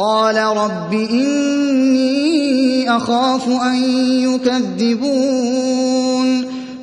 قال رب إني أخاف أن يكذبون.